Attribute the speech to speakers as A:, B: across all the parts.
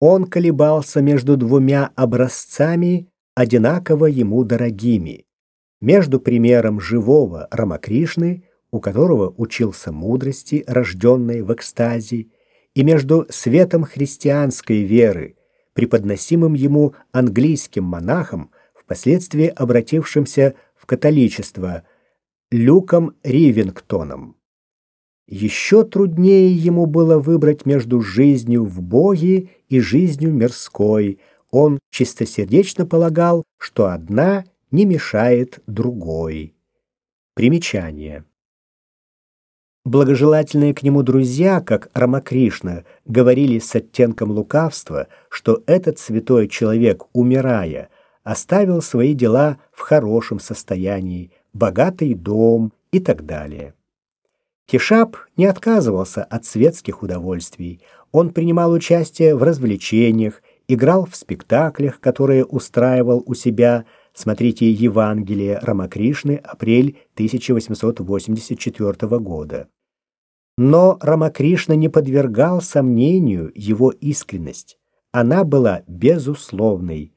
A: Он колебался между двумя образцами, одинаково ему дорогими. Между примером живого Рамакришны, у которого учился мудрости, рожденной в экстазе, и между светом христианской веры, преподносимым ему английским монахом, впоследствии обратившимся в католичество, Люком Ривингтоном. Еще труднее ему было выбрать между жизнью в Боге и жизнью мирской. Он чистосердечно полагал, что одна не мешает другой. Примечание. Благожелательные к нему друзья, как Рамакришна, говорили с оттенком лукавства, что этот святой человек, умирая, оставил свои дела в хорошем состоянии, богатый дом и так далее. Кишап не отказывался от светских удовольствий. Он принимал участие в развлечениях, играл в спектаклях, которые устраивал у себя. Смотрите Евангелие Рамакришны, апрель 1884 года. Но Рамакришна не подвергал сомнению его искренность. Она была безусловной.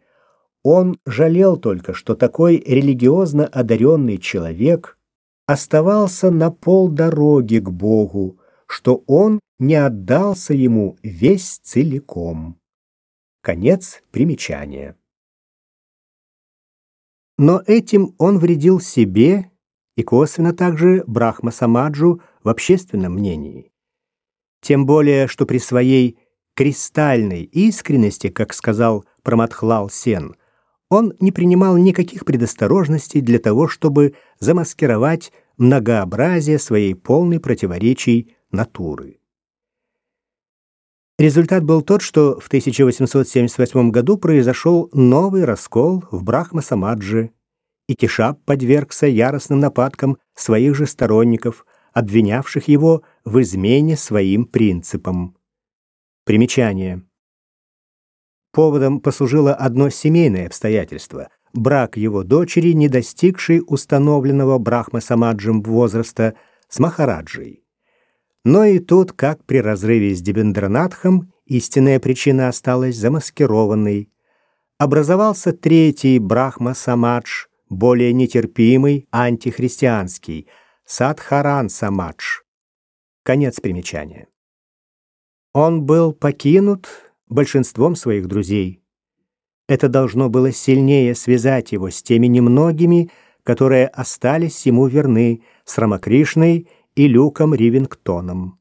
A: Он жалел только, что такой религиозно одаренный человек оставался на полдороги к Богу, что он не отдался ему весь целиком. Конец примечания. Но этим он вредил себе и косвенно также Брахма Самаджу в общественном мнении. Тем более, что при своей кристальной искренности, как сказал Праматхлал Сен, он не принимал никаких предосторожностей для того, чтобы замаскировать многообразие своей полной противоречий натуры. Результат был тот, что в 1878 году произошел новый раскол в Брахма-Самаджи, и Кишап подвергся яростным нападкам своих же сторонников, обвинявших его в измене своим принципам. Примечание. Поводом послужило одно семейное обстоятельство – брак его дочери, не достигшей установленного Брахма-Самаджем возраста, с Махараджей. Но и тут, как при разрыве с Дебендранатхом, истинная причина осталась замаскированной. Образовался третий Брахма-Самадж, более нетерпимый, антихристианский, Садхаран-Самадж. Конец примечания. Он был покинут большинством своих друзей. Это должно было сильнее связать его с теми немногими, которые остались ему верны, с Рамакришной и Люком Ривингтоном.